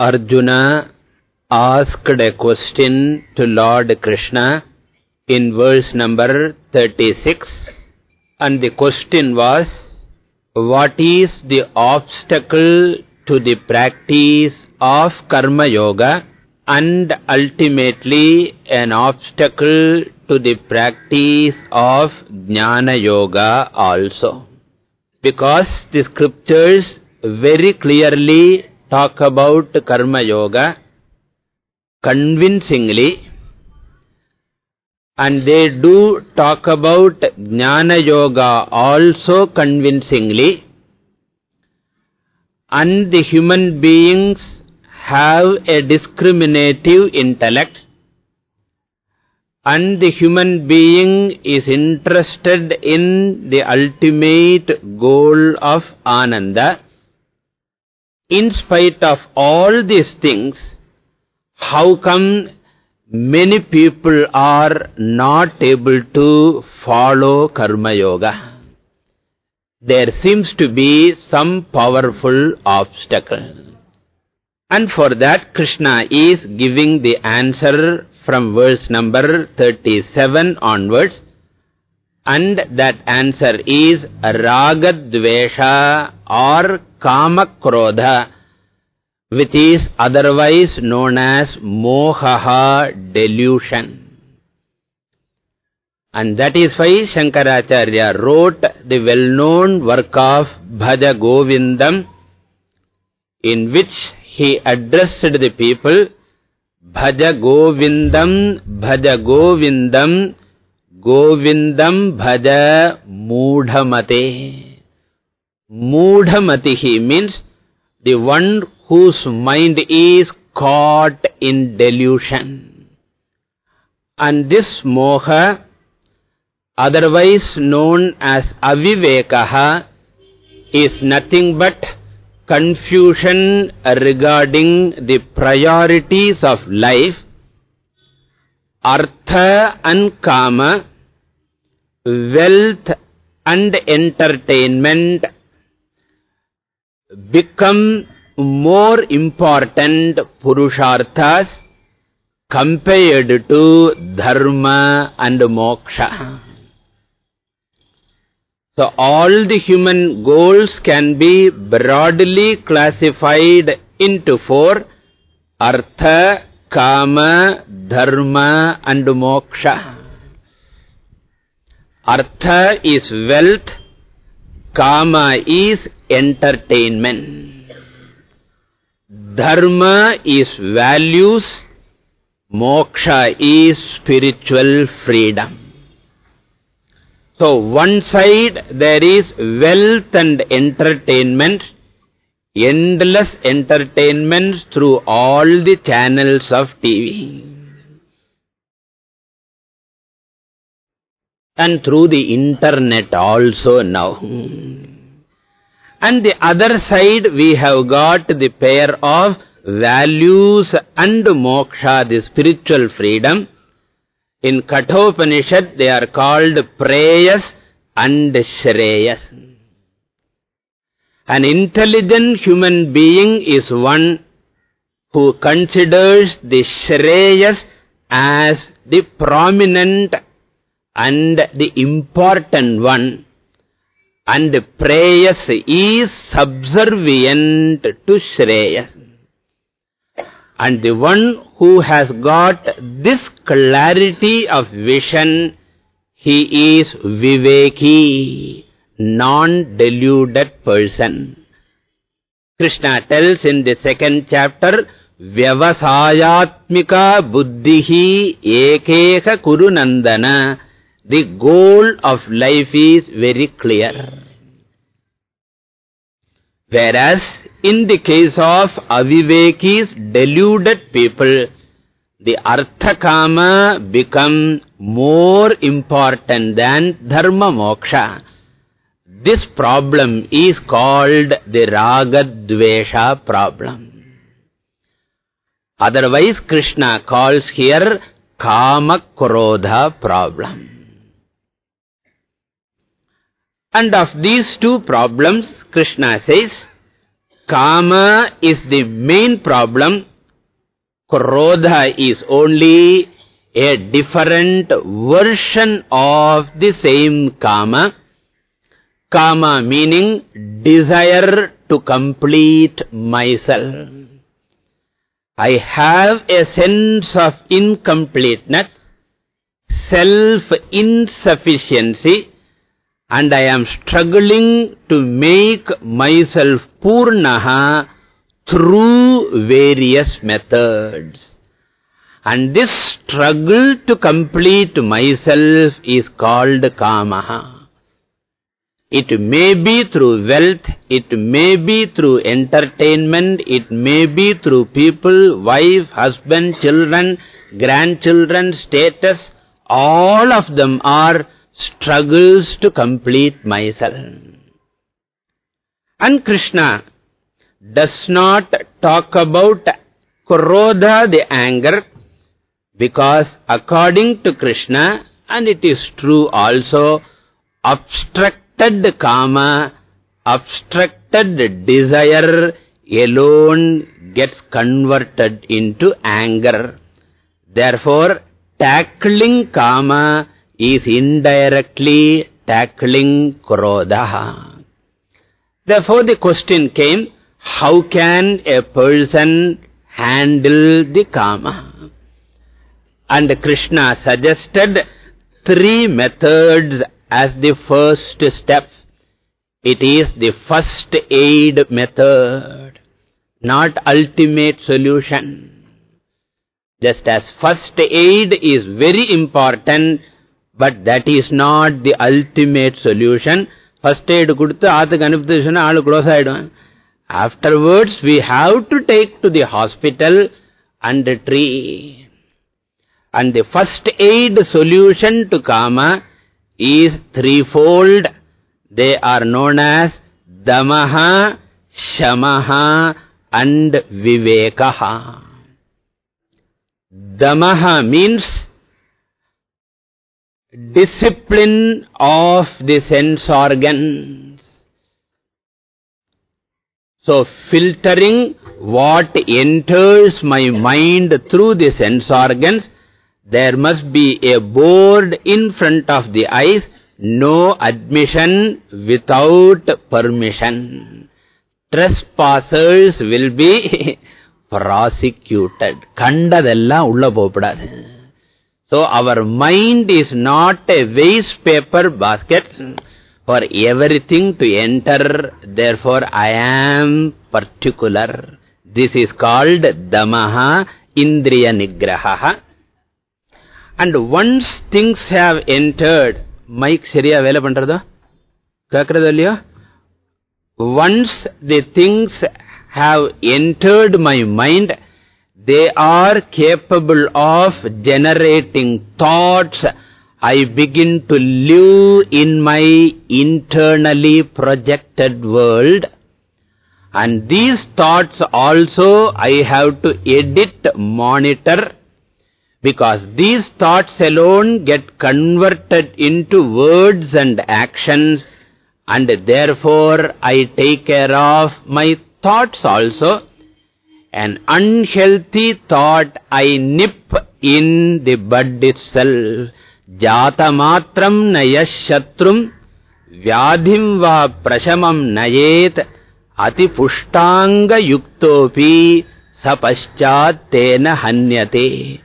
Arjuna asked a question to Lord Krishna in verse number 36 and the question was what is the obstacle to the practice of karma yoga and ultimately an obstacle to the practice of jnana yoga also? Because the scriptures very clearly talk about karma yoga. Convincingly and they do talk about jnana yoga also convincingly and the human beings have a discriminative intellect. And the human being is interested in the ultimate goal of ananda in spite of all these things, how come many people are not able to follow karma yoga? There seems to be some powerful obstacle. And for that, Krishna is giving the answer from verse number 37 onwards. And that answer is Ragadvesha or Kamakrodha, which is otherwise known as Mohaha delusion. And that is why Shankaracharya wrote the well-known work of Bhaja Govindam, in which he addressed the people, Bhaja Govindam, Bhaja Govindam, Govindam Bhaja Mudhamate. Mudhamatihi means the one whose mind is caught in delusion. And this moha, otherwise known as avivekaha, is nothing but confusion regarding the priorities of life, artha and kama, wealth and entertainment become more important purusharthas compared to dharma and moksha. Ah. So all the human goals can be broadly classified into four, artha, kama, dharma and moksha. Ah. Artha is wealth, kama is entertainment. Dharma is values, moksha is spiritual freedom. So one side there is wealth and entertainment, endless entertainment through all the channels of TV. And through the internet also now. And the other side we have got the pair of values and moksha, the spiritual freedom. In Kathopanishad they are called preyas and shreyas. An intelligent human being is one who considers the shreyas as the prominent and the important one and preyas is subservient to Shreyas. And the one who has got this clarity of vision, he is Viveki, non-deluded person. Krishna tells in the second chapter, Vyavasayatmika buddhihi ekeha kurunandana the goal of life is very clear. Whereas in the case of avivekis, deluded people, the artha arthakama become more important than dharma moksha. This problem is called the ragadvesha problem. Otherwise, Krishna calls here kama krodha problem. And of these two problems, Krishna says, Kama is the main problem. Krodha is only a different version of the same Kama. Kama meaning desire to complete myself. I have a sense of incompleteness, self-insufficiency, and I am struggling to make myself Purnaha through various methods. And this struggle to complete myself is called Kamaha. It may be through wealth, it may be through entertainment, it may be through people, wife, husband, children, grandchildren, status. All of them are struggles to complete myself. And Krishna does not talk about Krodha, the anger, because according to Krishna, and it is true also, obstructed kama, obstructed desire alone gets converted into anger. Therefore, tackling kama is indirectly tackling krodha. Therefore, the question came, how can a person handle the kama? And Krishna suggested three methods as the first step. It is the first aid method, not ultimate solution. Just as first aid is very important, but that is not the ultimate solution. First aid kuduthu, athuk anupthu sonna, close. Afterwards, we have to take to the hospital and treat. And the first aid solution to kama is threefold. They are known as Damaha, Shamaha and Vivekaha. Damaha means discipline of the sense organs. So, filtering what enters my mind through the sense organs there must be a board in front of the eyes, no admission without permission. Trespassers will be prosecuted. Kandadella ulla popudadu. So, our mind is not a waste paper basket hmm. for everything to enter. Therefore, I am particular. This is called Damaha Indriya Nigraha. And once things have entered, Mike Sharia Vela Pandrada? Kakradalya? Once the things have entered my mind, they are capable of generating thoughts. I begin to live in my internally projected world. And these thoughts also i have to edit monitor because these thoughts alone get converted into words and actions. And therefore I take care of my thoughts also. An unhealthy thought I nip in the bud itself. Jata matram nayashatrum prashamam nayet ati pushtanga yuktopi sapaschat tena hanyate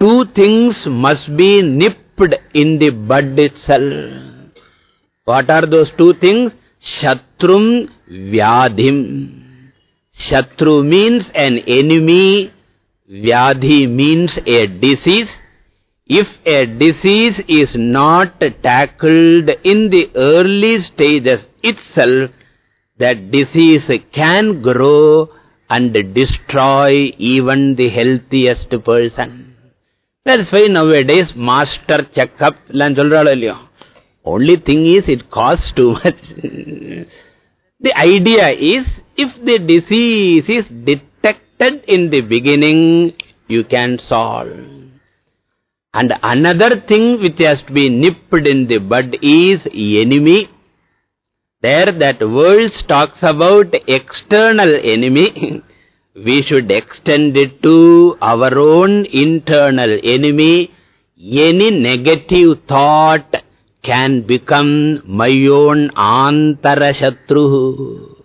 two things must be nipped in the bud itself. What are those two things? Shatrum Vyadhim. Shatru means an enemy, Vyadhi means a disease. If a disease is not tackled in the early stages itself, that disease can grow and destroy even the healthiest person. That's why nowadays master checkup. Only thing is it costs too much. the idea is if the disease is detected in the beginning you can solve and another thing which has to be nipped in the bud is enemy There that verse talks about external enemy. we should extend it to our own internal enemy. Any negative thought can become my own antarashatru.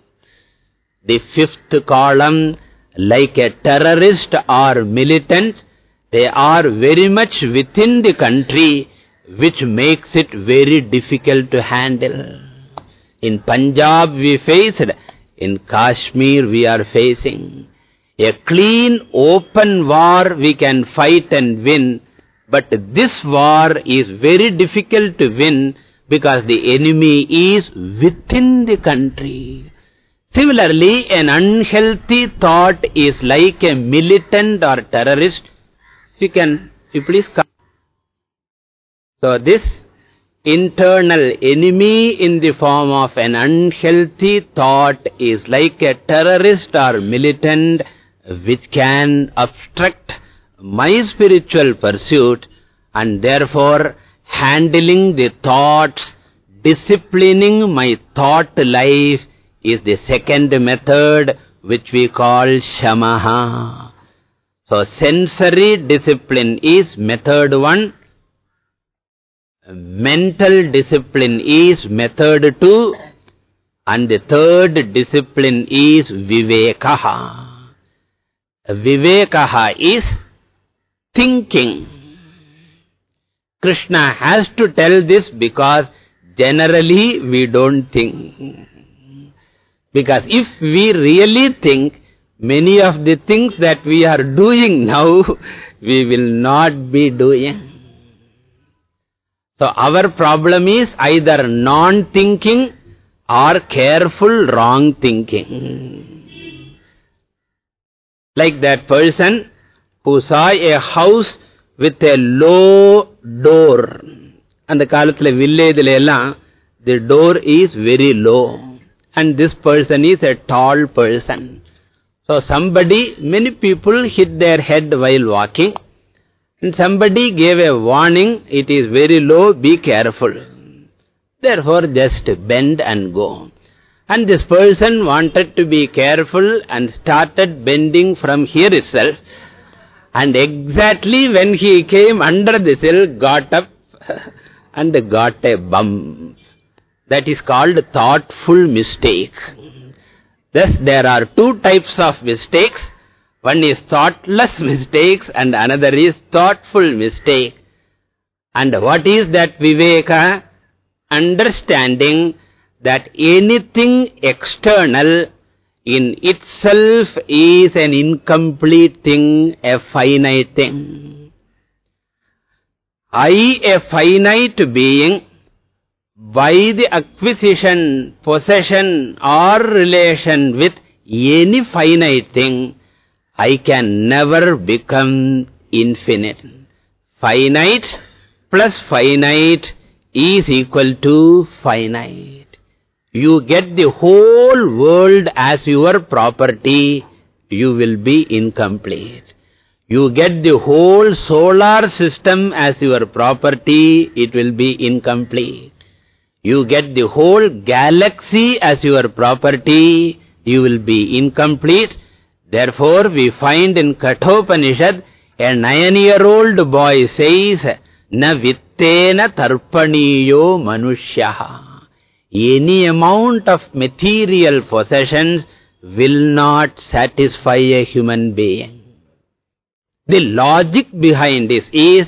The fifth column, like a terrorist or militant, they are very much within the country, which makes it very difficult to handle. In Punjab we faced, in Kashmir we are facing. A clean, open war we can fight and win, but this war is very difficult to win because the enemy is within the country. Similarly, an unhealthy thought is like a militant or terrorist. You can, you please come. So this internal enemy in the form of an unhealthy thought is like a terrorist or militant which can obstruct my spiritual pursuit and therefore handling the thoughts, disciplining my thought life is the second method which we call shamaha. So sensory discipline is method one. Mental discipline is method two. And the third discipline is vivekaha. Vivekaha is thinking. Krishna has to tell this because generally we don't think. Because if we really think, many of the things that we are doing now, we will not be doing. So our problem is either non-thinking or careful wrong thinking. Like that person who saw a house with a low door. And the காலத்துல வில்லேஜ்ல எல்லாம் the door is very low. And this person is a tall person. So somebody, many people hit their head while walking. And somebody gave a warning, it is very low, be careful. Therefore just bend and go. And this person wanted to be careful and started bending from here itself. And exactly when he came under the sill, got up and got a bump. That is called thoughtful mistake. Thus, there are two types of mistakes. One is thoughtless mistakes and another is thoughtful mistake. And what is that viveka? Understanding that anything external in itself is an incomplete thing, a finite thing. I, a finite being, by the acquisition, possession or relation with any finite thing, I can never become infinite. Finite plus finite is equal to finite you get the whole world as your property, you will be incomplete. You get the whole solar system as your property, it will be incomplete. You get the whole galaxy as your property, you will be incomplete. Therefore, we find in Kathopanishad, a nine-year-old boy says, Na vittena tarpaniyo manushyaha any amount of material possessions will not satisfy a human being. The logic behind this is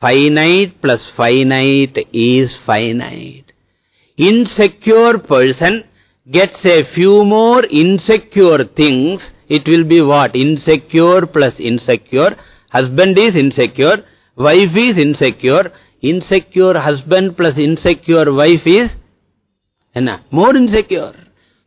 finite plus finite is finite. Insecure person gets a few more insecure things, it will be what? Insecure plus insecure. Husband is insecure, wife is insecure. Insecure husband plus insecure wife is more insecure.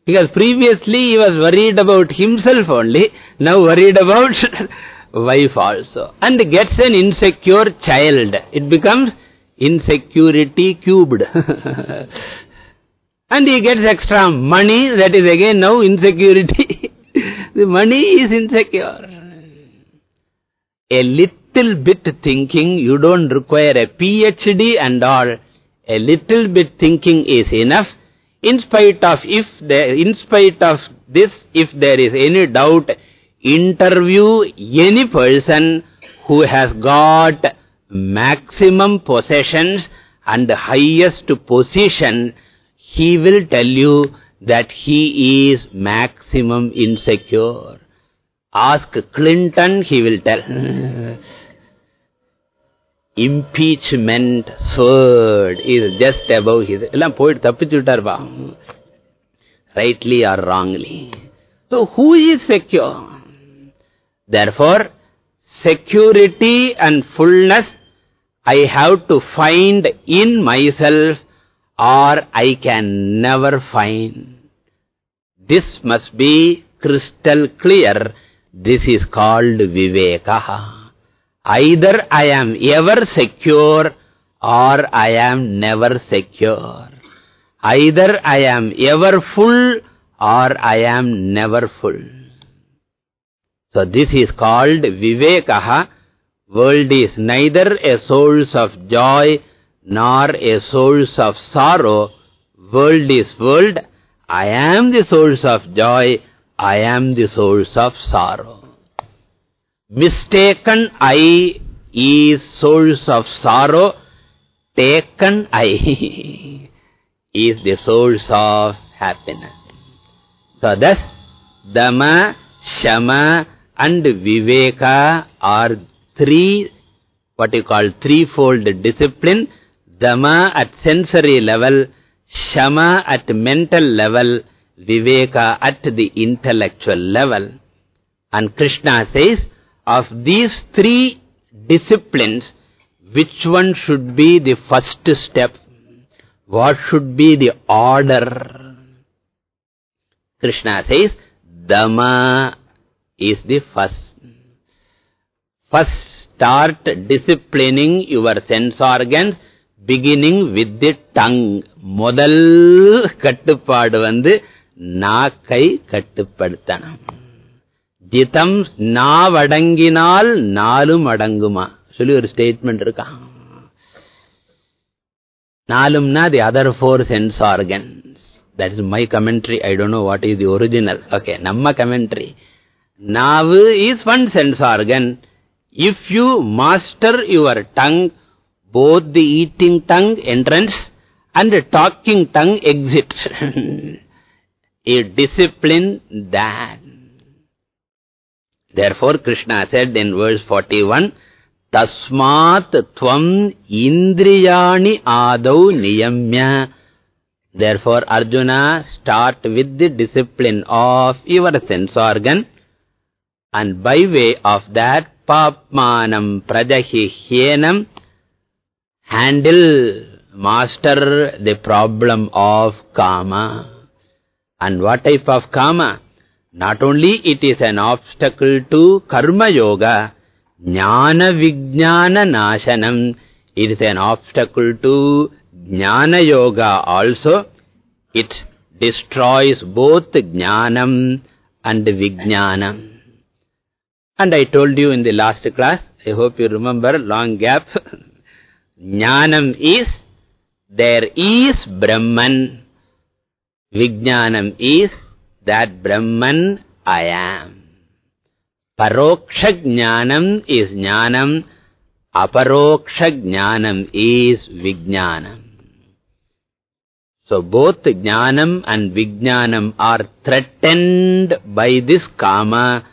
Because previously he was worried about himself only, now worried about wife also. And gets an insecure child. It becomes insecurity cubed. and he gets extra money, that is again now insecurity. the money is insecure. A little bit thinking, you don't require a PhD and all. A little bit thinking is enough In spite of, if there, in spite of this, if there is any doubt, interview any person who has got maximum possessions and highest position, he will tell you that he is maximum insecure. Ask Clinton, he will tell. Impeachment sword is just above his... Rightly or wrongly. So who is secure? Therefore, security and fullness I have to find in myself or I can never find. This must be crystal clear. This is called Viveka. Either I am ever secure or I am never secure. Either I am ever full or I am never full. So this is called Vivekaha. World is neither a source of joy nor a source of sorrow. World is world. I am the source of joy. I am the source of sorrow. Mistaken I is source of sorrow. Taken I is the source of happiness. So thus, Dhamma, Shama and Viveka are three, what you call threefold discipline. Dhamma at sensory level, Shama at mental level, Viveka at the intellectual level. And Krishna says, of these three disciplines, which one should be the first step? What should be the order? Krishna says, Dhamma is the first. First start disciplining your sense organs beginning with the tongue. முதல் கட்டுப்பாடு வந்து நாக்கை கட்டுப்படுத்தணும். இதம் நாவடங்கினால் நாலும் அடங்குமா? சொல்லி ஒரு statement இருக்கா? நாலும்னா the other four sense organs that is my commentary I don't know what is the original okay நம்ம கமெண்ட்ரி நாவு is one sense organ if you master your tongue both the eating tongue entrance and talking tongue exit you discipline that Therefore, Krishna said in verse 41, Tasmat tvam indriyani adau niyamya. Therefore, Arjuna, start with the discipline of your sense organ and by way of that, papmanam prajahi hyenam, handle, master the problem of kama. And what type of kama? Not only it is an obstacle to karma yoga, jnana vijnana nashanam, it is an obstacle to jnana yoga also. It destroys both jnanam and vijnanam. And I told you in the last class, I hope you remember, long gap. Jnanam is, there is Brahman. Vijnanam is, that Brahman I am. Paroksha Jnanam is Jnanam. Aparoksha Jnanam is Vijnanam. So both Jnanam and Vijnanam are threatened by this Kama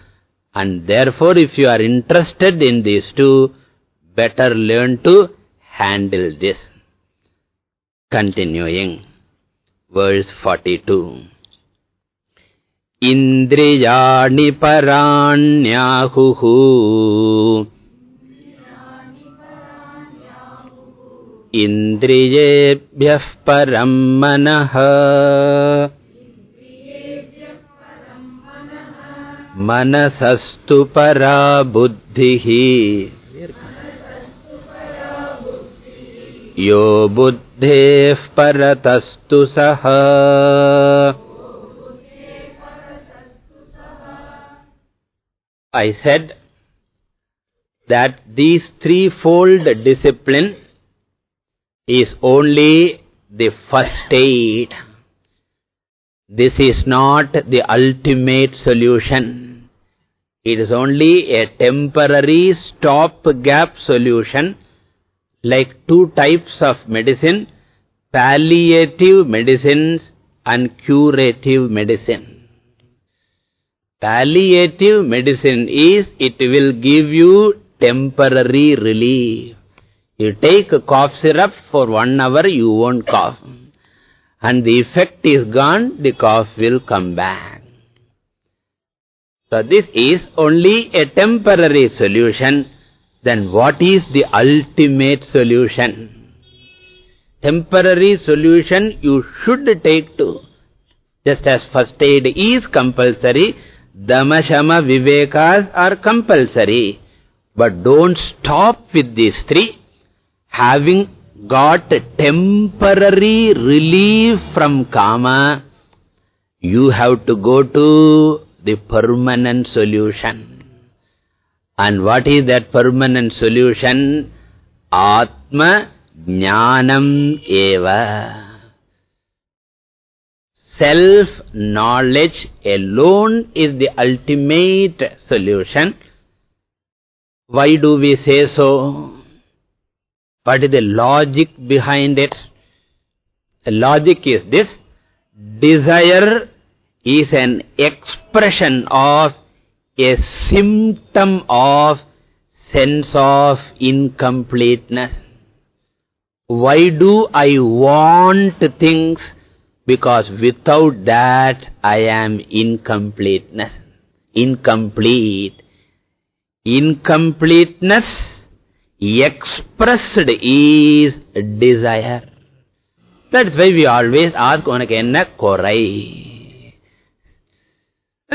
and therefore, if you are interested in these two, better learn to handle this. Continuing, verse 42. इन्द्रियाणि पराण्याहुः। इन्द्रियेभ्यः परम् मनः। मनसस्तु परा बुद्धिः। यो बुद्धेः परतस्तु सः। I said that these threefold discipline is only the first aid. this is not the ultimate solution. It is only a temporary stop-gap solution like two types of medicine, palliative medicines and curative medicine. Palliative medicine is, it will give you temporary relief. You take a cough syrup for one hour, you won't cough. And the effect is gone, the cough will come back. So this is only a temporary solution. Then what is the ultimate solution? Temporary solution you should take to. Just as first aid is compulsory, Damashama Vivekas are compulsory. But don't stop with these three. Having got temporary relief from kama, you have to go to the permanent solution. And what is that permanent solution? Atma Jnanam Eva. Self-knowledge alone is the ultimate solution. Why do we say so? What is the logic behind it? The logic is this. Desire is an expression of a symptom of sense of incompleteness. Why do I want things? Because without that I am incompleteness. Incomplete. Incompleteness expressed is desire. That's why we always ask, உனக்கு என்ன குறை?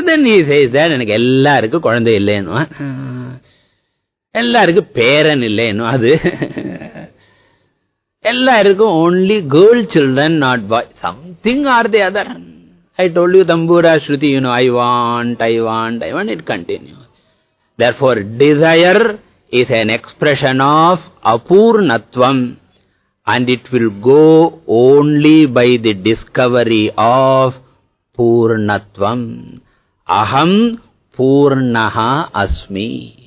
then he says that, எனக்கு எல்லாருக்கும் குழந்தை இல்லைன்னு எல்லாருக்கும் பேரன் இல்லைன்னு அது Ellarikkum only girl children, not boy. Something or the other. I told you Tambura Shruti, you know, I want, I want, I want, it continues. Therefore, desire is an expression of apurnatvam and it will go only by the discovery of purnatvam. Aham purnaha asmi.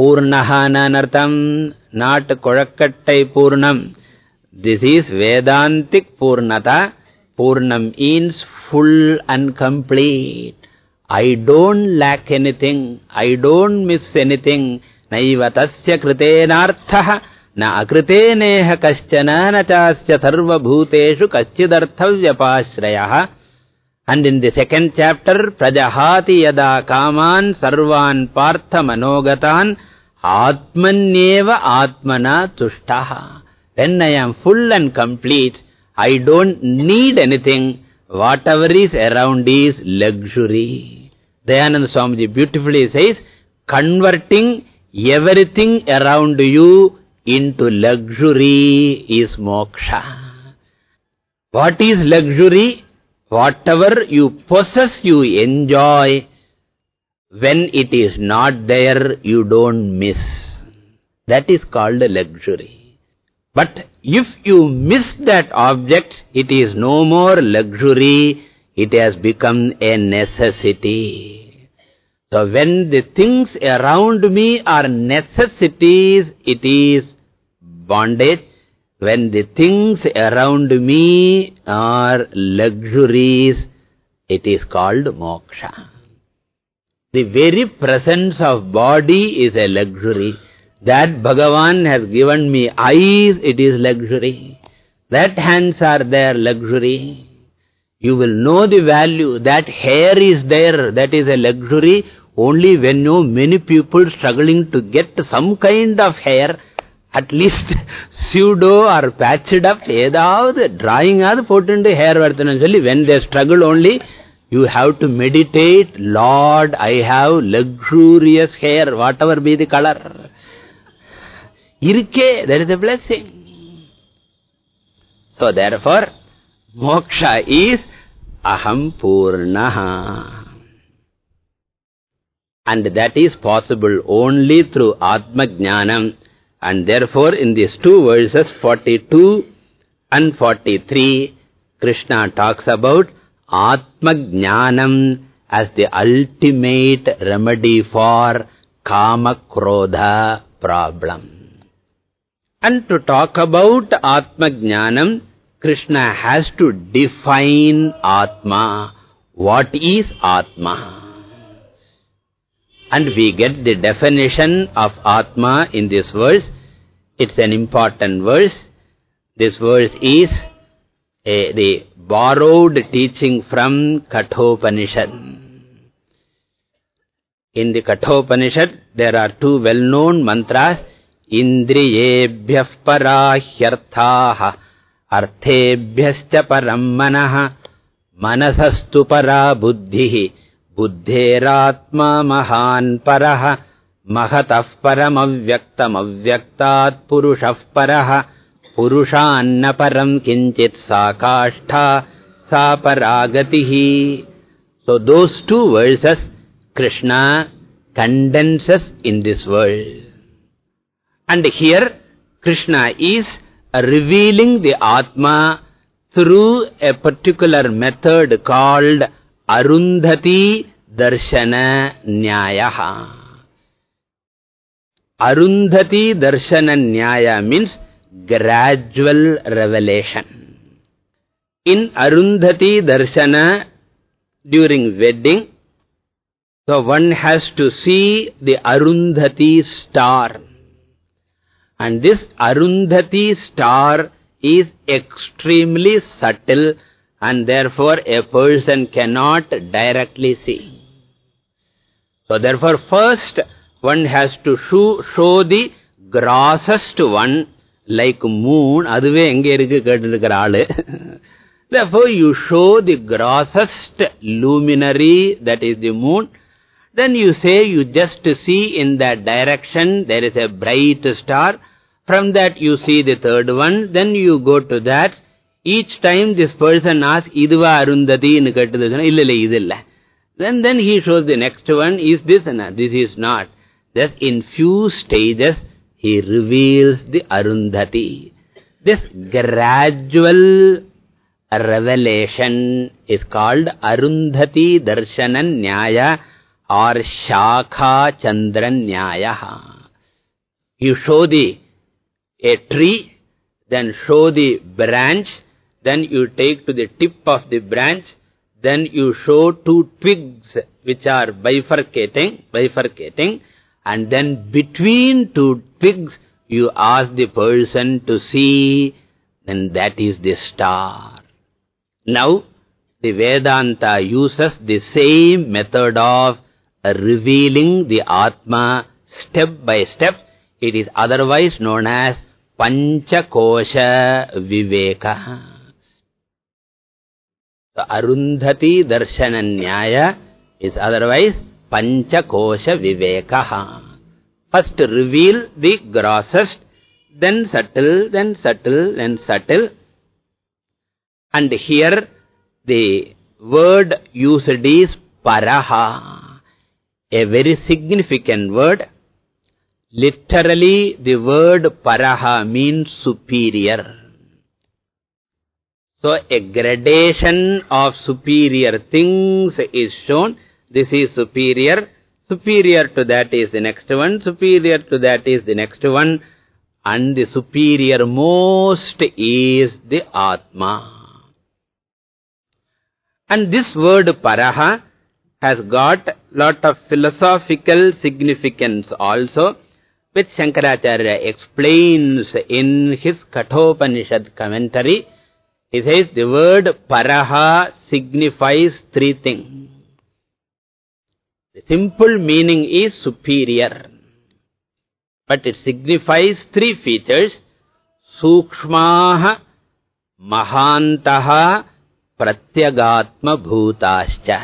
पूर्णः अनतम् not कोळक्कट्टै पूर्णम्। This is Vedantic पूर्णता। पूर्णम् means full uncomplete I don't lack anything I don't miss anything नैव तस्य कृतेनार्थः। न अकृतेनेह कश्चन न चास्य सर्वभूतेषु कश्चिदर्थव्यपाश्रयः। And in the second chapter, Prajahati yada kaman sarvan partha manogatan atmanyeva atmana tushtaha. When I am full and complete, I don't need anything. Whatever is around is luxury. Dayananda Swamiji beautifully says, converting everything around you into luxury is moksha. What is luxury? Whatever you possess, you enjoy. When it is not there, you don't miss. That is called luxury. But if you miss that object, it is no more luxury, it has become a necessity. So when the things around me are necessities, it is bondage. When the things around me are luxuries, it is called moksha. The very presence of body is a luxury. That Bhagavan has given me eyes, it is luxury. That hands are there, luxury. You will know the value. That hair is there. That is a luxury. Only when you know many people struggling to get some kind of hair, at least pseudo or patched up edavadu drawing adu potundu hair varthanu solli when they struggle only you have to meditate lord i have luxurious hair whatever be the color. irke that is a blessing. So therefore moksha is aham purnaha and that is possible only through atma jnanam and therefore, in these two verses, 42 and 43, Krishna talks about Atma Jnanam as the ultimate remedy for Kama Krodha problem. And to talk about Atma Jnanam, Krishna has to define Atma. What is Atma? And we get the definition of Atma in this verse. It's an important verse. This verse is a, the borrowed teaching from Kathopanishad. In the Kathopanishad, there are two well-known mantras. Indriyebhyah parahyarthaha arthebhyascha param manaha manasastu para buddhihi buddheratma mahan paraha mahatah paramavyaktam avyaktat purushah paraha purushanna param kinchit sakashtha saparagatihi. So those two verses Krishna condenses in this world. And here Krishna is revealing the Atma through a particular method called Arundhati Darshana Nyayaha. Arundhati Darshana Nyaya means gradual revelation. In Arundhati Darshana, during wedding, so one has to see the Arundhati star. And this Arundhati star is extremely subtle and therefore a person cannot directly see. So therefore first one has to show, show the grossest one like moon, அதுவே எங்கே இருக்கு கேட்டிருக்கிற ஆளு. Therefore you show the grossest luminary that is the moon. Then you say you just see in that direction there is a bright star. From that you see the third one. Then you go to that. Each time this person asks, இதுவா அருந்ததி ன்னு கேட்டது இல்ல இல்ல இது இல்ல. then, then he shows the next one, is this? No, this is not. Just in few stages, he reveals the Arundhati. This gradual revelation is called Arundhati Darshanan Nyaya or Shakha Chandran Nyaya. You show the a tree, then show the branch, then you take to the tip of the branch, then you show two twigs which are bifurcating, bifurcating, and then between two twigs you ask the person to see, then that is the star. Now, the Vedanta uses the same method of revealing the Atma step by step. It is otherwise known as Panchakosha Viveka. So, Arundhati Darshana Nyaya is otherwise Panchakosha Viveka. First reveal the grossest, then subtle, then subtle, then subtle. And here the word used is Paraha, a very significant word. Literally, the word Paraha means superior. So, a gradation of superior things is shown. This is superior. Superior to that is the next one. Superior to that is the next one. And the superior most is the Atma. And this word Paraha has got lot of philosophical significance also, which Shankaracharya explains in his Kathopanishad commentary. He says the word Paraha signifies three things. The simple meaning is superior. But it signifies three features. Sukshmaha, Mahantaha, Pratyagatma Bhutascha.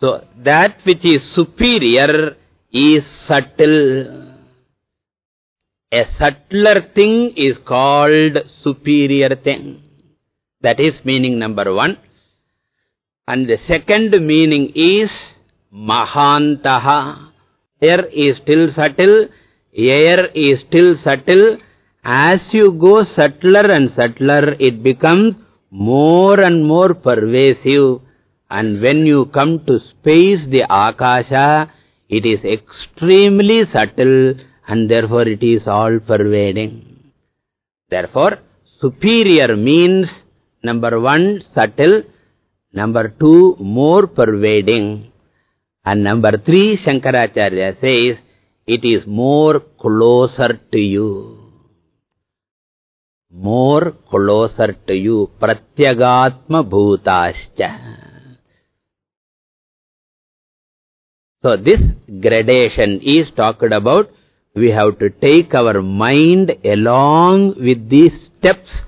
So, that which is superior is subtle. A subtler thing is called superior thing. That is meaning number one. And the second meaning is Mahantaha. Air is still subtle, air is still subtle. As you go subtler and subtler, it becomes more and more pervasive. And when you come to space, the Akasha, it is extremely subtle and therefore it is all pervading. Therefore, superior means number one, subtle, number two, more pervading, and number three, Shankaracharya says, it is more closer to you. More closer to you. Pratyagatma bhutascha. So this gradation is talked about. We have to take our mind along with these steps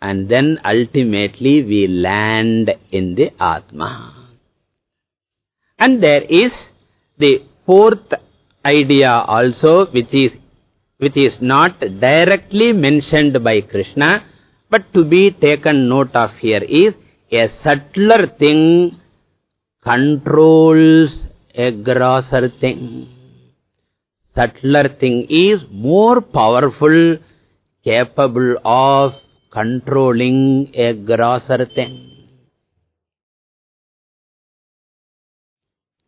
and then ultimately we land in the Atma. And there is the fourth idea also which is, which is not directly mentioned by Krishna but to be taken note of here is a subtler thing controls a grosser thing. Subtler thing is more powerful, capable of controlling a grosser thing.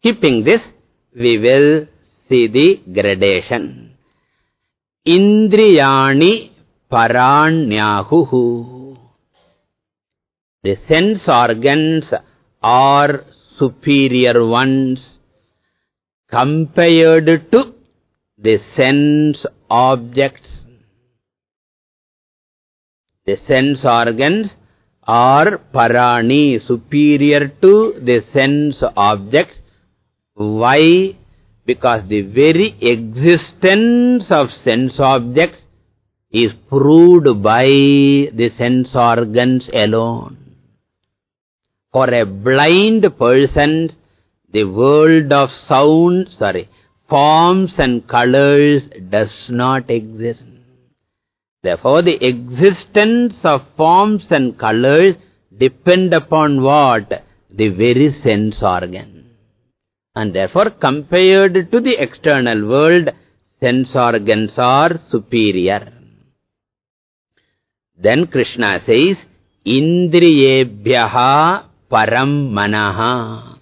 Keeping this, we will see the gradation. Indriyani paranyahuhu. The sense organs are superior ones compared to the sense objects. The sense organs are parani, superior to the sense objects. Why? Because the very existence of sense objects is proved by the sense organs alone. For a blind person, the world of sound, sorry, forms and colors does not exist. Therefore, the existence of forms and colors depend upon what? The very sense organ. And therefore, compared to the external world, sense organs are superior. Then Krishna says, Indriyebhyaha param manaha.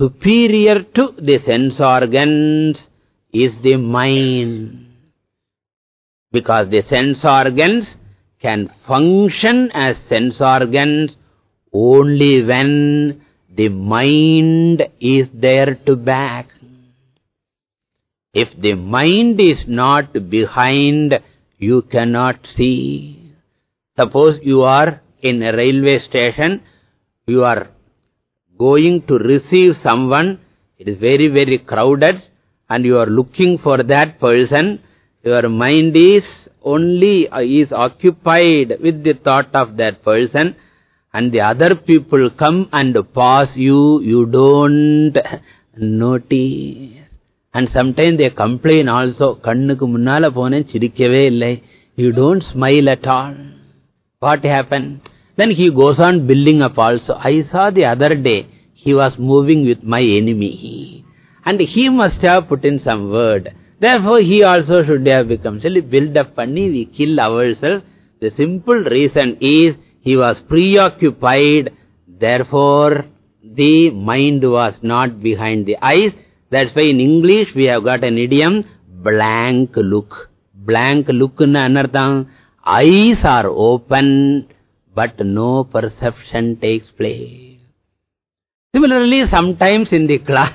Superior to the sense organs is the mind. Because the sense organs can function as sense organs only when the mind is there to back. If the mind is not behind, you cannot see. Suppose you are in a railway station, you are going to receive someone, it is very, very crowded and you are looking for that person, your mind is only uh, is occupied with the thought of that person and the other people come and pass you, you don't notice. And sometimes they complain also, kannukku munnala ponen chirikkave illai. You don't smile at all. What happened? Then he goes on building up also. I saw the other day, he was moving with my enemy. And he must have put in some word. Therefore, he also should have become. We build up funny, we kill ourselves. The simple reason is, he was preoccupied. Therefore, the mind was not behind the eyes. That's why in English we have got an idiom, blank look. Blank look in anartham. Eyes are open but no perception takes place. Similarly, sometimes in the class,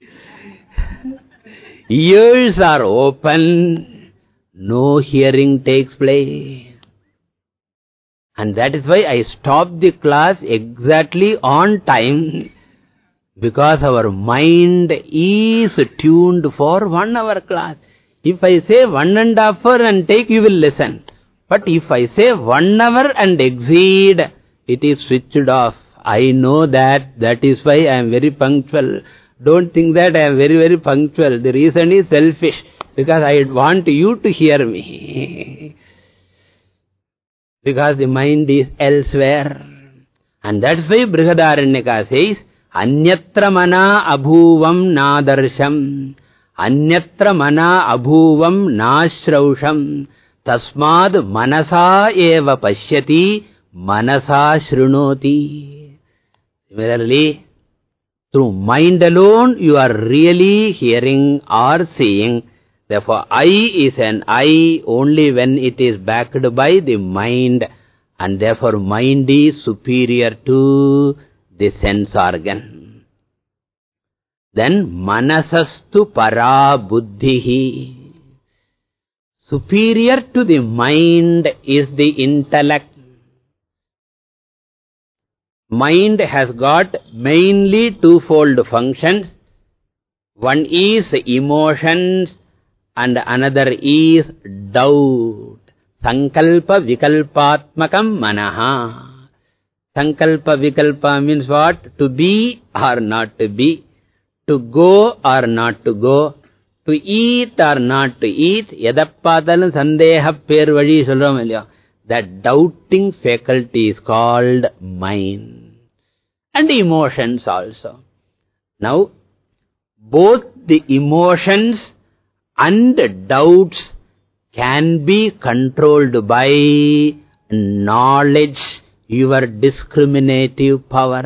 ears are open, no hearing takes place. And that is why I stopped the class exactly on time because our mind is tuned for one hour class. If I say one and a half hour and take, you will listen. But if I say one hour and exceed, it is switched off. I know that. That is why I am very punctual. Don't think that I am very, very punctual. The reason is selfish. Because I want you to hear me. because the mind is elsewhere. And that's why Brihadaranyaka says, Anyatra mana abhuvam nadarsham. Anyatra mana abhuvam nashrausham. Tasmad manasa eva pashyati manasa shrunoti. Similarly, through mind alone you are really hearing or seeing. Therefore, I is an I only when it is backed by the mind. And therefore, mind is superior to the sense organ. Then, manasastu para buddhihi. Superior to the mind is the intellect. Mind has got mainly twofold functions. One is emotions and another is doubt. Sankalpa vikalpatmakam manaha. Sankalpa vikalpa means what? To be or not to be. To go or not to go To eat or not to eat, எதப்பாதாலும் சந்தேக பேர் வழி சொல்றோம் இல்லையா that doubting faculty is called mind and emotions also now both the emotions and doubts can be controlled by knowledge your discriminative power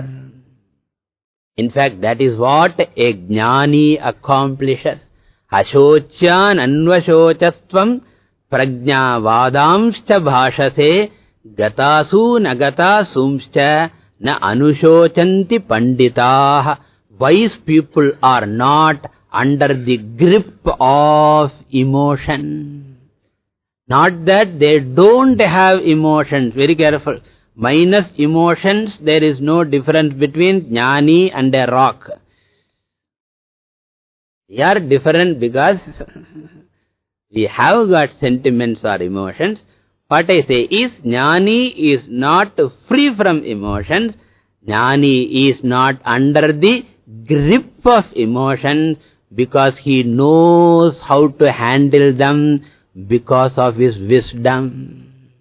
in fact that is what a jnani accomplishes अशोच्यानन्वशोचस्त्वम् प्रज्ञावादांश्च भाषसे, गतासु न गतासूंश्च न अनुशोचन्ति पण्डिताः. Wise people are not under the grip of emotion not that they don't have emotions very careful minus emotions, there is no difference between jnani and a rock. Are different because we have got sentiments or emotions. What I say is, Jnani is not free from emotions. Jnani is not under the grip of emotions because he knows how to handle them because of his wisdom.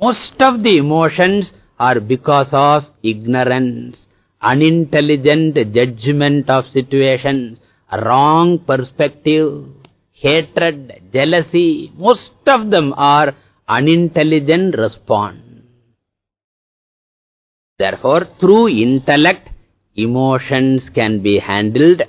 Most of the emotions are because of ignorance unintelligent judgment of situations, wrong perspective, hatred, jealousy, most of them are unintelligent response. Therefore, through intellect, emotions can be handled.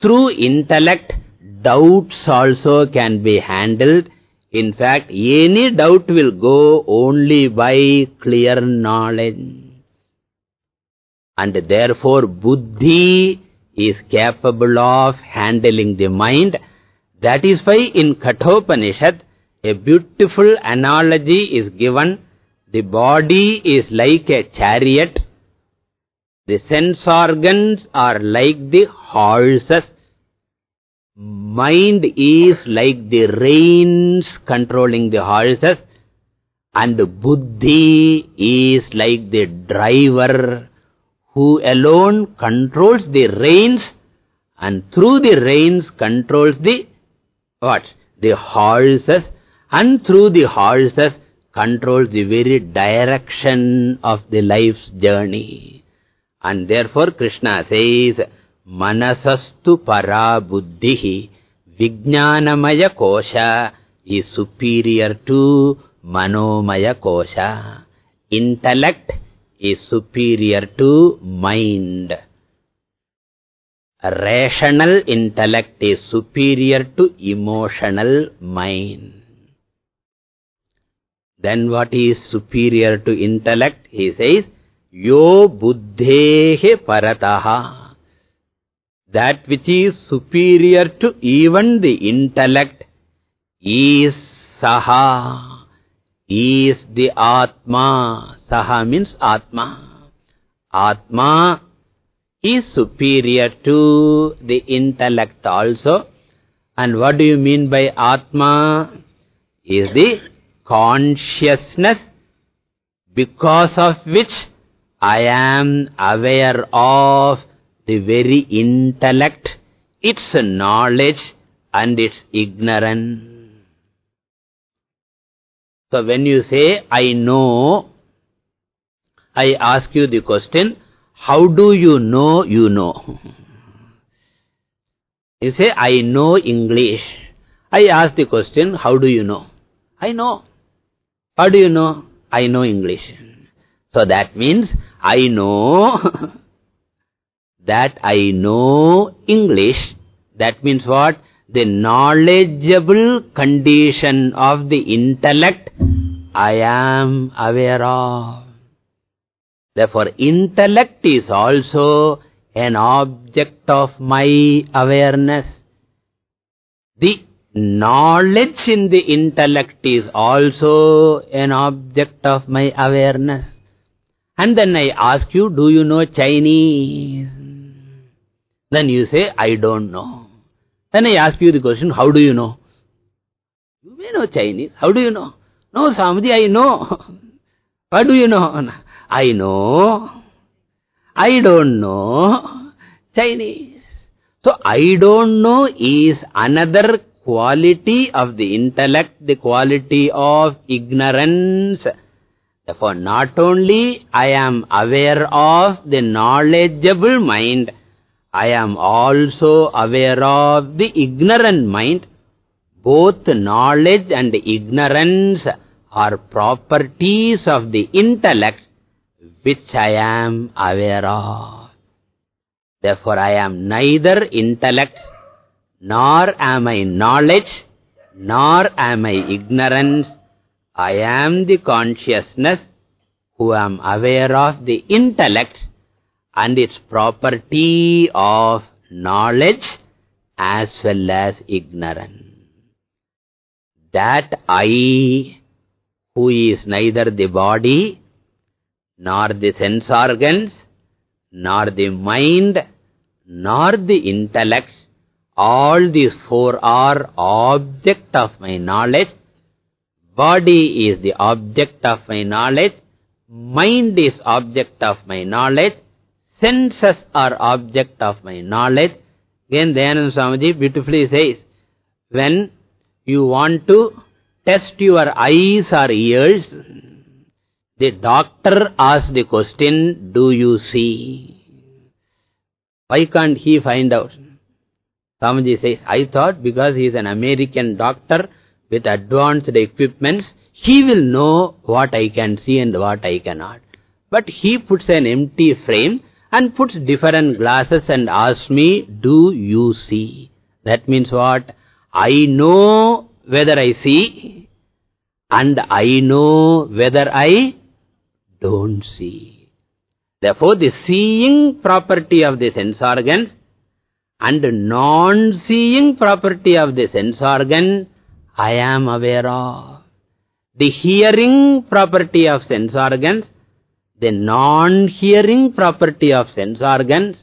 Through intellect, doubts also can be handled. In fact, any doubt will go only by clear knowledge and therefore buddhi is capable of handling the mind. That is why in Kathopanishad, a beautiful analogy is given. The body is like a chariot. The sense organs are like the horses. Mind is like the reins controlling the horses. And buddhi is like the driver who alone controls the reins and through the reins controls the what? The horses and through the horses controls the very direction of the life's journey. And therefore Krishna says, Manasastu para buddhihi vijnanamaya kosha is superior to manomaya kosha. Intellect is superior to mind. Rational intellect is superior to emotional mind. Then what is superior to intellect? He says, Yo buddhehe parataha. That which is superior to even the intellect is saha is the Atma. Saha means Atma. Atma is superior to the intellect also. And what do you mean by Atma? Is the consciousness because of which I am aware of the very intellect, its knowledge and its ignorance. So when you say, I know, I ask you the question, how do you know you know? you say, I know English. I ask the question, how do you know? I know. How do you know? I know English. So that means I know that I know English. That means what? The knowledgeable condition of the intellect I am aware of. Therefore, intellect is also an object of my awareness. The knowledge in the intellect is also an object of my awareness. And then I ask you, do you know Chinese? Then you say, I don't know. Then I ask you the question, how do you know? You may know Chinese. How do you know? No, Swamiji, I know. what do you know? I know. I don't know Chinese. So, I don't know is another quality of the intellect, the quality of ignorance. Therefore, not only I am aware of the knowledgeable mind, I am also aware of the ignorant mind. Both knowledge and ignorance are properties of the intellect which I am aware of. Therefore, I am neither intellect, nor am I knowledge, nor am I ignorance. I am the consciousness who am aware of the intellect and its property of knowledge as well as ignorance. That I, who is neither the body, nor the sense organs, nor the mind, nor the intellect, all these four are object of my knowledge. Body is the object of my knowledge. Mind is object of my knowledge. Senses are object of my knowledge. Again, Dayananda Swamiji beautifully says, when you want to test your eyes or ears, the doctor asks the question, do you see? Why can't he find out? Swamiji says, I thought because he is an American doctor with advanced equipments, he will know what I can see and what I cannot. But he puts an empty frame and puts different glasses and asks me, do you see? That means what? I know whether I see and I know whether I don't see. Therefore, the seeing property of the sense organs and non-seeing property of the sense organ, I am aware of. The hearing property of sense organs, the non-hearing property of sense organs,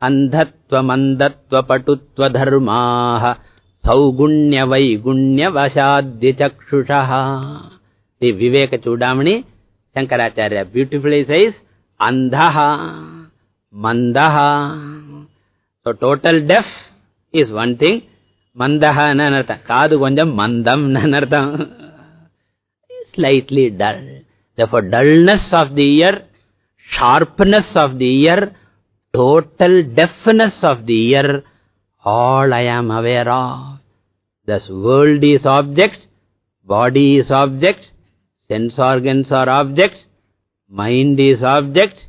andhatva mandatva patutva dharmaha saugunya vaigunya vashadya chakshushaha. The Viveka Chudamani Shankaracharya beautifully says, Andhaha, Mandaha. So total deaf is one thing. Mandaha nanartha, Kadu konjam mandam nanartha. Slightly dull. Therefore dullness of the ear, sharpness of the ear, total deafness of the ear, all I am aware of. Thus world is object, body is object, Sense organs are objects, mind is object,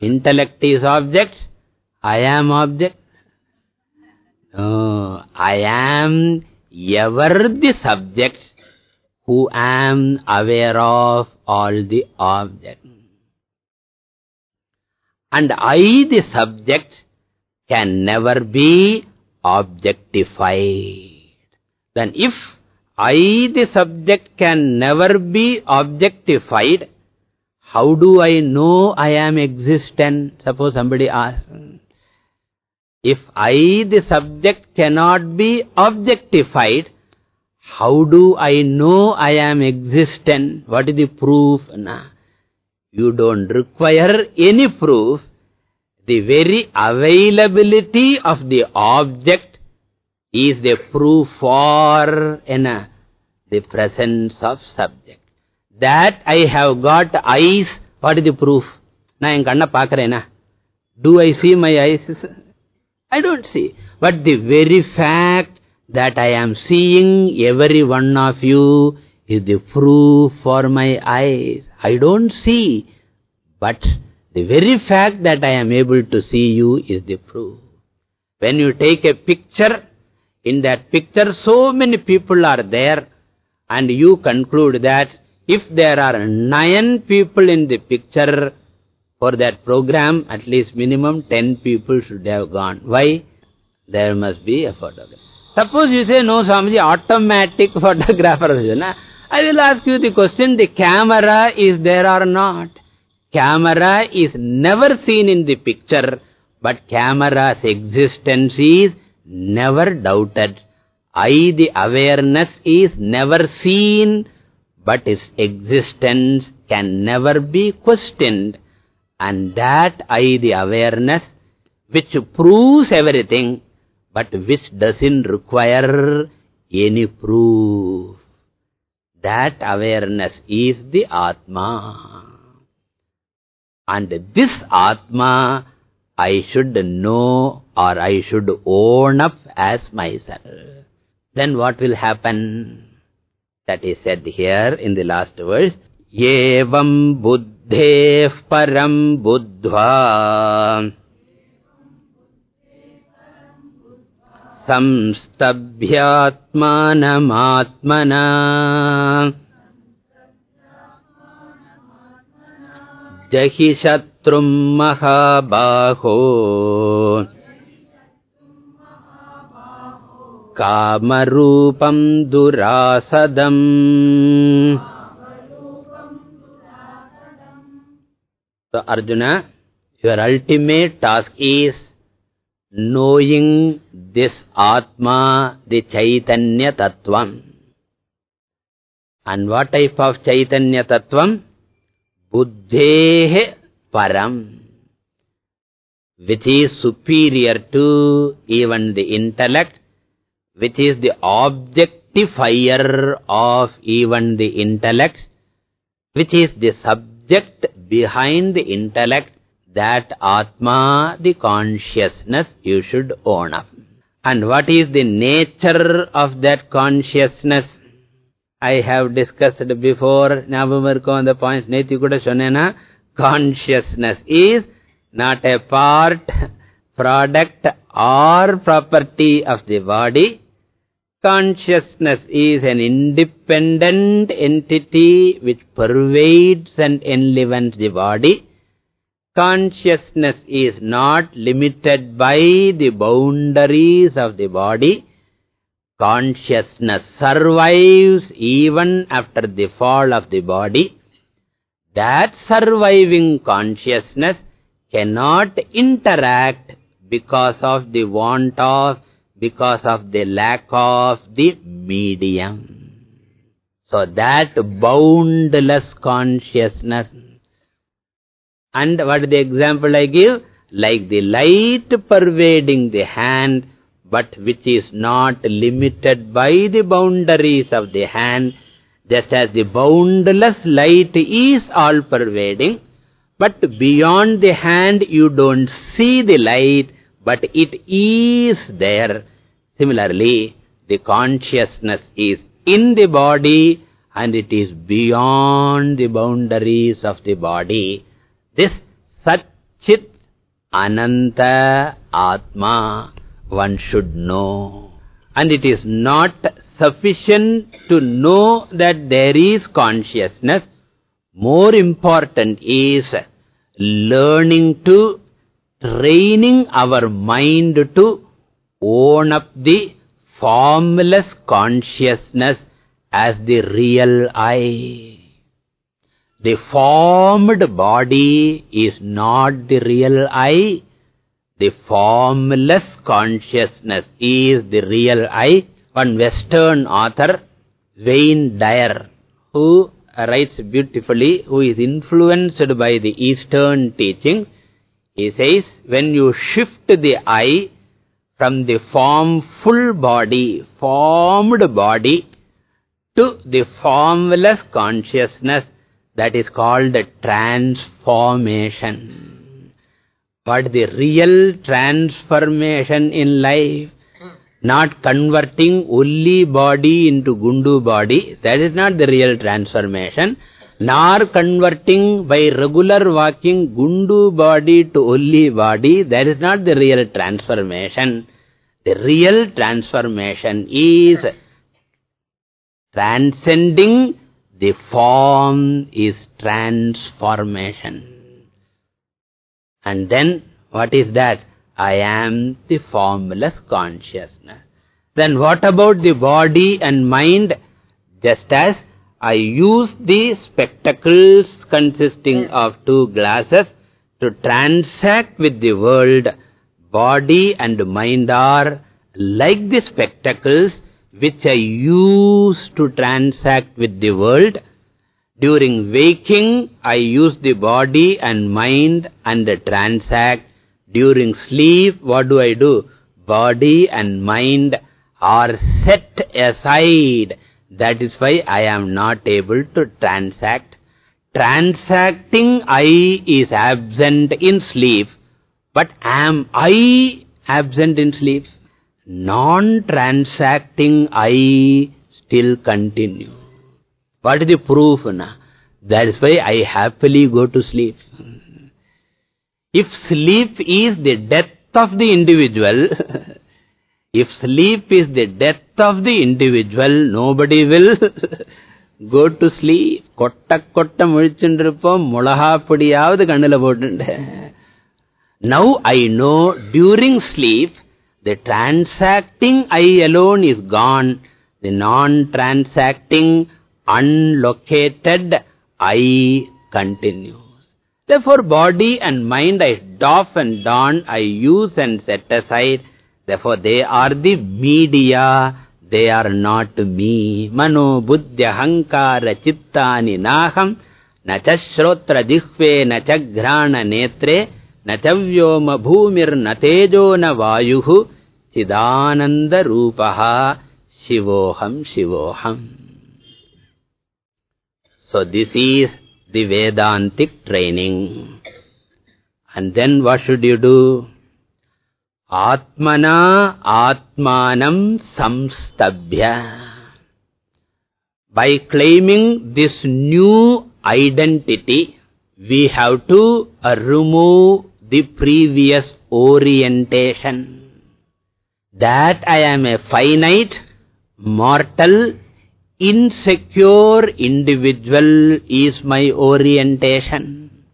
intellect is object, I am object. No, I am ever the subject who am aware of all the objects. And I, the subject, can never be objectified. Then if I, the subject, can never be objectified. How do I know I am existent? Suppose somebody asks. If I, the subject, cannot be objectified, how do I know I am existent? What is the proof? Nah. You don't require any proof. The very availability of the object is the proof for in, uh, the presence of subject. That I have got eyes, what is the proof? Na en kanna paakreena. Do I see my eyes? I don't see. But the very fact that I am seeing every one of you is the proof for my eyes. I don't see, but the very fact that I am able to see you is the proof. When you take a picture, in that picture so many people are there and you conclude that if there are nine people in the picture for that program, at least minimum ten people should have gone. Why? There must be a photographer. Suppose you say, no, Swamiji, automatic photographer. I will ask you the question, the camera is there or not? Camera is never seen in the picture, but camera's existence is never doubted. I, the awareness, is never seen, but its existence can never be questioned. And that I, the awareness, which proves everything, but which doesn't require any proof. That awareness is the Atma. And this Atma, I should know or I should own up as myself. Then what will happen? That is said here in the last verse. Evam buddheh param buddhva संस्तभ्यात्मानमात्मना। जहि शत्रुम् महाबाहो। कामरूपम् दुरासदम्। Arjuna, your ultimate task is knowing this Atma, the Chaitanya Tattvam. And what type of Chaitanya Tattvam? Buddhehe Param, which is superior to even the intellect, which is the objectifier of even the intellect, which is the subject behind the intellect, that Atma, the consciousness, you should own up. And what is the nature of that consciousness? I have discussed before, Nabamarko on the points, Nethi kuda shonena, consciousness is not a part, product or property of the body. Consciousness is an independent entity which pervades and enlivens the body Consciousness is not limited by the boundaries of the body. Consciousness survives even after the fall of the body. That surviving consciousness cannot interact because of the want of, because of the lack of the medium. So that boundless consciousness and what the example I give? Like the light pervading the hand, but which is not limited by the boundaries of the hand, just as the boundless light is all-pervading, but beyond the hand you don't see the light, but it is there. Similarly, the consciousness is in the body and it is beyond the boundaries of the body. This Satchit Ananta Atma one should know. And it is not sufficient to know that there is consciousness. More important is learning to, training our mind to own up the formless consciousness as the real I. The formed body is not the real I. The formless consciousness is the real I. One Western author, Wayne Dyer, who writes beautifully, who is influenced by the Eastern teaching, he says, when you shift the I from the formful body, formed body, to the formless consciousness, that is called the transformation. But the real transformation in life? not converting only body into gundu body. That is not the real transformation. Nor converting by regular walking gundu body to only body. That is not the real transformation. The real transformation is transcending the form is transformation. And then what is that? I am the formless consciousness. Then what about the body and mind? Just as I use the spectacles consisting of two glasses to transact with the world, body and mind are like the spectacles which I use to transact with the world. During waking, I use the body and mind and transact during sleep, what do I do? Body and mind are set aside. That is why I am not able to transact. Transacting I is absent in sleep. But am I absent in sleep? non-transacting I still continue. What is the proof? Na? That's why I happily go to sleep. If sleep is the death of the individual, if sleep is the death of the individual, nobody will go to sleep. Kotta kotta mulichundirupom, mulaha pudiyavadu kandila. Now I know during sleep, the transacting I alone is gone. The non-transacting, unlocated I continues. Therefore, body and mind I doff and don, I use and set aside. Therefore, they are the media, they are not me. Mano, buddhya, hankara, chittani, naham, nacha shrotra, jihve, nacha grana, netre, nacha vyoma, bhumir, natejo, na vayuhu, chidananda rupaha, shivoham, shivoham. So this is the Vedantic training. And then what should you do? Atmana Atmanam Samstabhya. By claiming this new identity, we have to remove the previous orientation. That I am a finite, mortal, insecure individual is my orientation.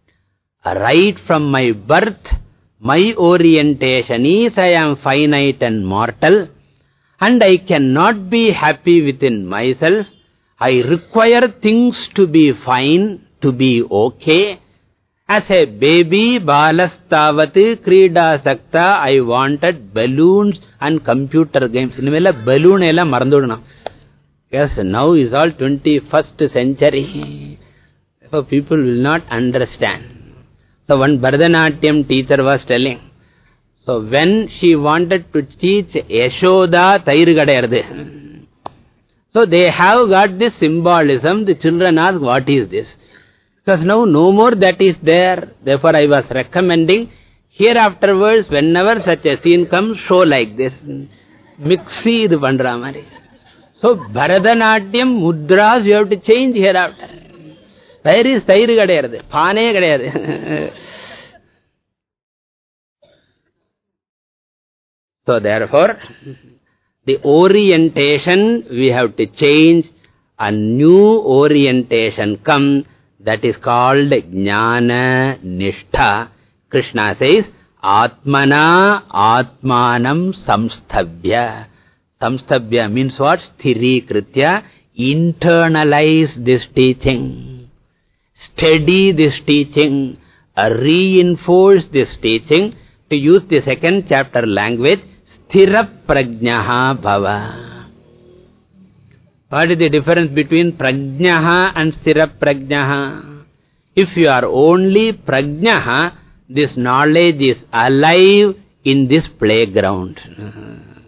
Right from my birth, my orientation is I am finite and mortal and I cannot be happy within myself. I require things to be fine, to be okay. As a baby, balastavati, krida sakta, I wanted balloons and computer games. Balloon ella marandudana. Yes, now is all 21st century. So people will not understand. So one Bharatanatyam teacher was telling. So when she wanted to teach Yashoda Thairgadayarde. So they have got this symbolism. The children ask, what is this? Because now no more that is there. Therefore I was recommending, here afterwards, whenever such a scene comes, show like this. Mixi idu. So, Bharatanatyam mudras you have to change hereafter. Where is Thairu kadayaradu? Pane kadayaradu. so, therefore, the orientation we have to change. A new orientation come that is called Jnana Nishtha. Krishna says, Atmana Atmanam Samsthabhya. Samstabhya means what? Kritya. Internalize this teaching. Study this teaching. reinforce this teaching. To use the second chapter language, Sthira Prajnaha Bhava. What is the difference between Prajnaha and Sthira Prajnaha? If you are only Prajnaha, this knowledge is alive in this playground.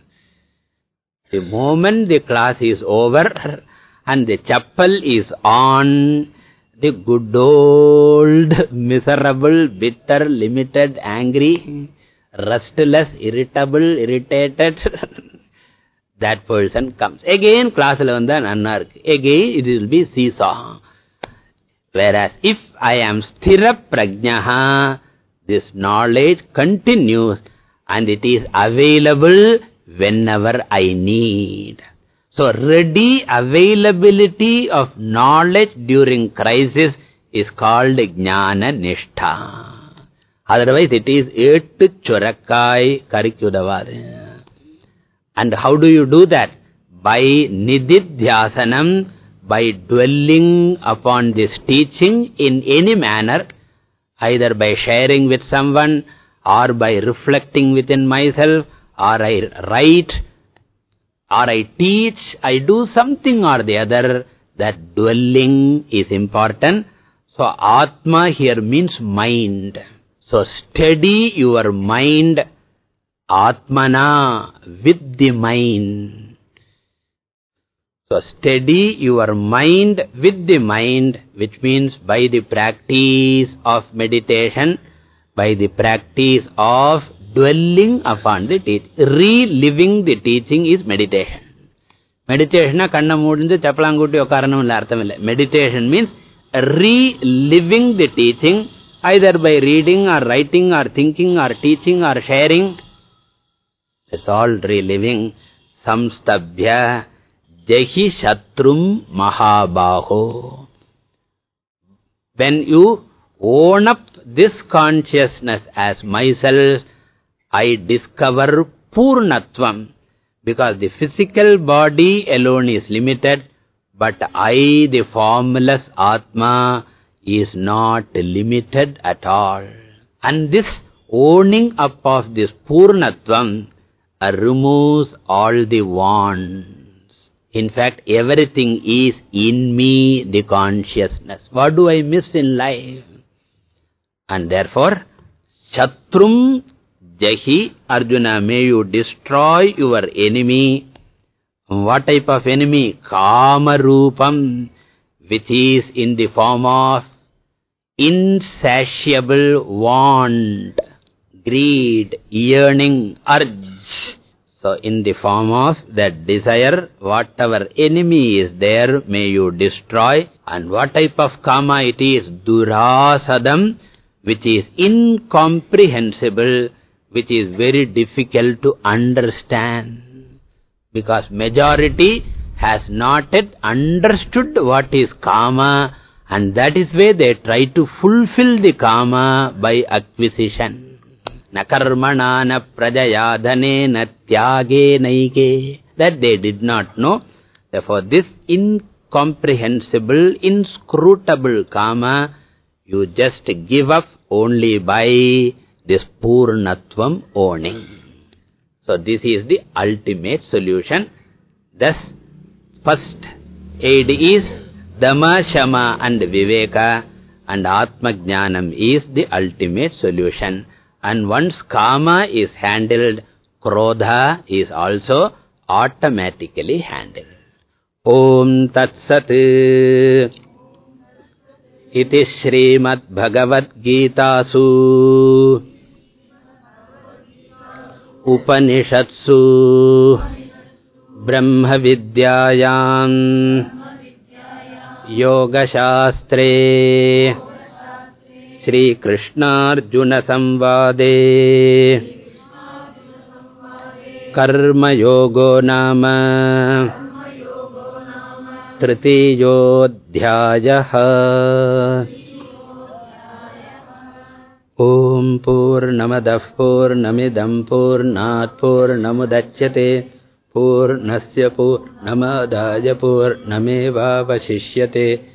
The moment the class is over and the chapel is on, the good old, miserable, bitter, limited, angry, restless, irritable, irritated, that person comes. Again, class level nanna Again, it will be seesaw. Whereas, if I am sthira prajnaha, this knowledge continues and it is available whenever I need. So, ready availability of knowledge during crisis is called jnana nishtha. Otherwise, it is ettu chorakkai karikudavad. And how do you do that? By nididhyasanam, by dwelling upon this teaching in any manner, either by sharing with someone, or by reflecting within myself, or I write, or I teach, I do something or the other, that dwelling is important. So, Atma here means mind. So, steady your mind, Atmana, with the mind. So, steady your mind with the mind, which means by the practice of meditation, by the practice of dwelling upon the teaching. Reliving the teaching is meditation. Meditation kanna moodindu chappalangutti okkaranam illa. Meditation means reliving the teaching either by reading or writing or thinking or teaching or sharing. It's all reliving. Samstabhya jahi shatrum mahabaho. When you own up this consciousness as myself, I discover Purnatvam. Because the physical body alone is limited, but I, the formless Atma, is not limited at all. And this owning up of this Purnatvam uh, removes all the wants. In fact, everything is in me, the consciousness. What do I miss in life? And therefore, Shatrum Jahi, Arjuna, may you destroy your enemy. What type of enemy? Kama Rupam, which is in the form of insatiable want, greed, yearning, urge. So, in the form of that desire, whatever enemy is there, may you destroy. And what type of kama it is? Durasadam, which is incomprehensible, which is very difficult to understand. Because majority has not yet understood what is kama, and that is why they try to fulfill the kama by acquisition. Na karmana na prajayadhane na tyage naike. That they did not know. Therefore, this incomprehensible, inscrutable kama, you just give up only by this Purnatvam owning. So this is the ultimate solution. Thus, first aid is Dama, Shama and Viveka and Atma Jnanam is the ultimate solution. And once Kama is handled, Krodha is also automatically handled. Om Tat Sat Iti Srimad Bhagavad Gita Su उपनिषत्सु ब्रह्मविद्यायाम् योगशास्त्रे श्रीकृष्णार्जुनसंवादे। कर्मयोगो नाम। तृतीयोऽध्यायः। ॐ पूर्णमदः पूर्णमिदम् पूर्णात् पूर्णमुदच्यते। पूर्णस्य पूर्णमादाय पूर्णमेवावशिष्यते